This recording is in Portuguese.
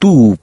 tu